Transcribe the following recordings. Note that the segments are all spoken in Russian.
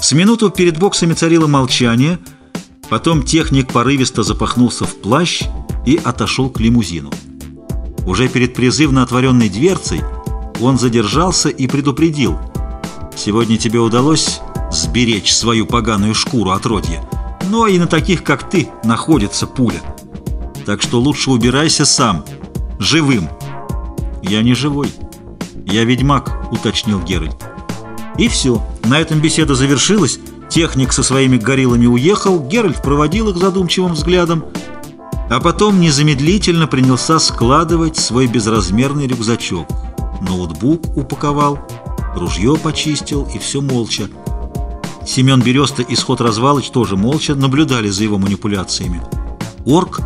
С минуту перед боксами царило молчание, потом техник порывисто запахнулся в плащ и отошел к лимузину. Уже перед призывно отворенной дверцей он задержался и предупредил. «Сегодня тебе удалось сберечь свою поганую шкуру от родья, но и на таких, как ты, находится пуля. Так что лучше убирайся сам, живым». «Я не живой. Я ведьмак», — уточнил Геральт. И все. На этом беседа завершилась. Техник со своими гориллами уехал, Геральт проводил их задумчивым взглядом, а потом незамедлительно принялся складывать свой безразмерный рюкзачок. Ноутбук упаковал, ружье почистил и все молча. Семен Береста и Сход Развалыч тоже молча наблюдали за его манипуляциями. Орк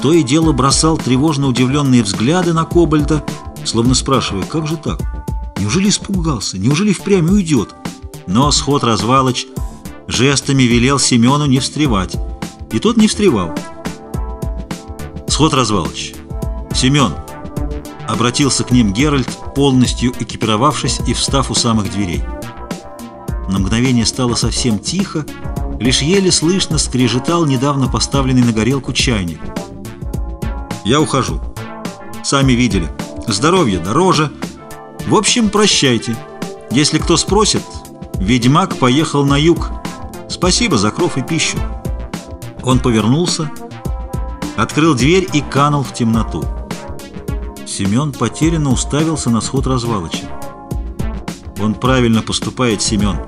то и дело бросал тревожно удивленные взгляды на Кобальта, словно спрашивая, как же так? Неужели испугался? Неужели впрямь уйдет? Но Сход Развалыч жестами велел Семену не встревать. И тот не встревал. Сход Развалыч. Семен. Обратился к ним Геральт, полностью экипировавшись и встав у самых дверей. На мгновение стало совсем тихо, лишь еле слышно скрежетал недавно поставленный на горелку чайник. «Я ухожу. Сами видели. Здоровье дороже. В общем, прощайте. Если кто спросит, ведьмак поехал на юг. Спасибо за кров и пищу». Он повернулся, открыл дверь и канул в темноту. Семен потерянно уставился на сход развалочи. «Он правильно поступает, Семен»,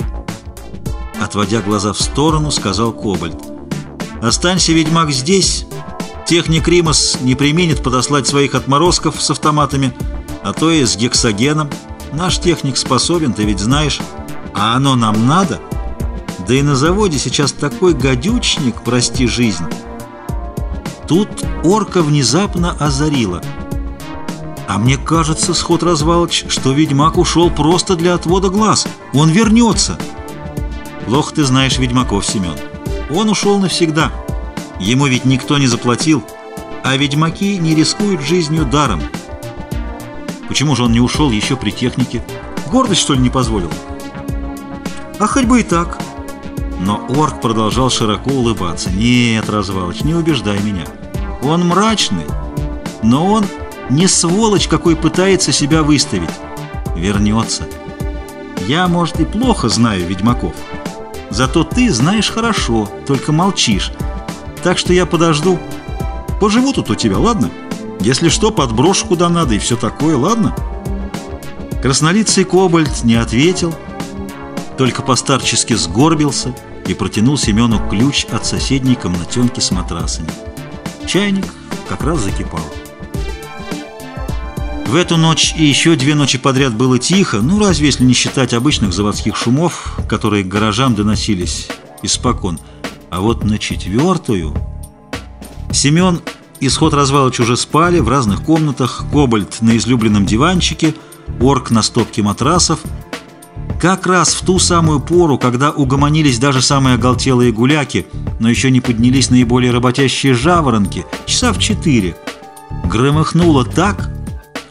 Отводя глаза в сторону, сказал Кобальт. «Останься, ведьмак, здесь. Техник Римас не применит подослать своих отморозков с автоматами, а то и с гексогеном. Наш техник способен, ты ведь знаешь. А оно нам надо? Да и на заводе сейчас такой гадючник, прости жизнь». Тут орка внезапно озарила. «А мне кажется, сход развалыч, что ведьмак ушел просто для отвода глаз. Он вернется!» Плохо ты знаешь ведьмаков, Семен. Он ушел навсегда. Ему ведь никто не заплатил, а ведьмаки не рискуют жизнью даром. Почему же он не ушел еще при технике? Гордость, что ли, не позволил? А хоть бы и так. Но орк продолжал широко улыбаться. Нет, развалыч, не убеждай меня. Он мрачный, но он не сволочь, какой пытается себя выставить. Вернется. Я, может, и плохо знаю ведьмаков. Зато ты знаешь хорошо, только молчишь. Так что я подожду. Поживу тут у тебя, ладно? Если что, подброшу куда надо и все такое, ладно?» Краснолицый Кобальт не ответил, только постарчески сгорбился и протянул Семену ключ от соседней комнатенки с матрасами. Чайник как раз закипал. В эту ночь и еще две ночи подряд было тихо, ну разве если не считать обычных заводских шумов, которые к гаражам доносились испокон. А вот на четвертую... Семен и Сход Развалыч уже спали в разных комнатах, Кобальт на излюбленном диванчике, Орк на стопке матрасов. Как раз в ту самую пору, когда угомонились даже самые оголтелые гуляки, но еще не поднялись наиболее работящие жаворонки, часа в четыре, громыхнуло так,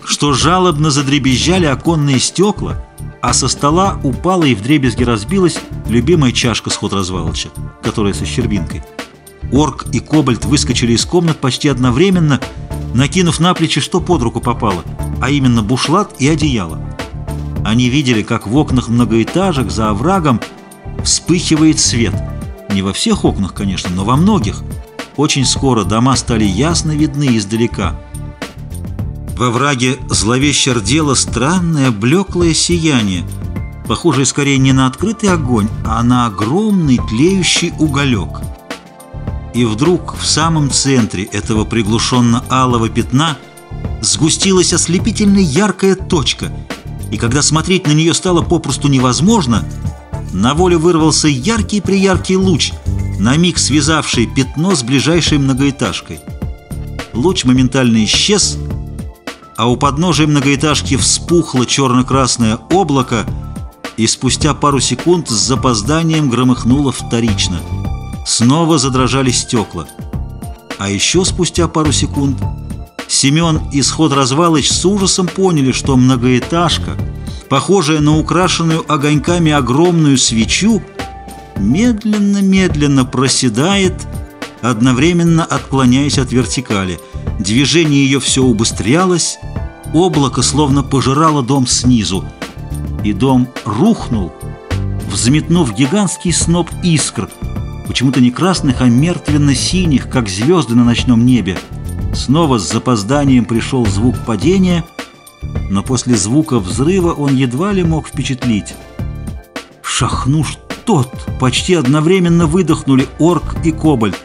что жалобно задребезжали оконные стекла, а со стола упала и вдребезги разбилась любимая чашка сход развалоча, которая со щербинкой. Орк и Кобальт выскочили из комнат почти одновременно, накинув на плечи, что под руку попало, а именно бушлат и одеяло. Они видели, как в окнах многоэтажек за оврагом вспыхивает свет. Не во всех окнах, конечно, но во многих. Очень скоро дома стали ясно видны издалека – во враге зловеще рдело странное блеклое сияние, похожее скорее не на открытый огонь, а на огромный тлеющий уголек. И вдруг в самом центре этого приглушенно-алого пятна сгустилась ослепительно яркая точка, и когда смотреть на нее стало попросту невозможно, на волю вырвался яркий-прияркий луч, на миг связавший пятно с ближайшей многоэтажкой. Луч моментально исчез, а у подножия многоэтажки вспухло черно-красное облако, и спустя пару секунд с запозданием громыхнуло вторично. Снова задрожали стекла. А еще спустя пару секунд Семен и Сход Развалыч с ужасом поняли, что многоэтажка, похожая на украшенную огоньками огромную свечу, медленно-медленно проседает, одновременно отклоняясь от вертикали. Движение ее все убыстрялось, облако словно пожирало дом снизу, и дом рухнул, взметнув гигантский сноп искр, почему-то не красных, а мертвенно-синих, как звезды на ночном небе. Снова с запозданием пришел звук падения, но после звука взрыва он едва ли мог впечатлить. «Шахнуш тот!» Почти одновременно выдохнули орк и кобальт.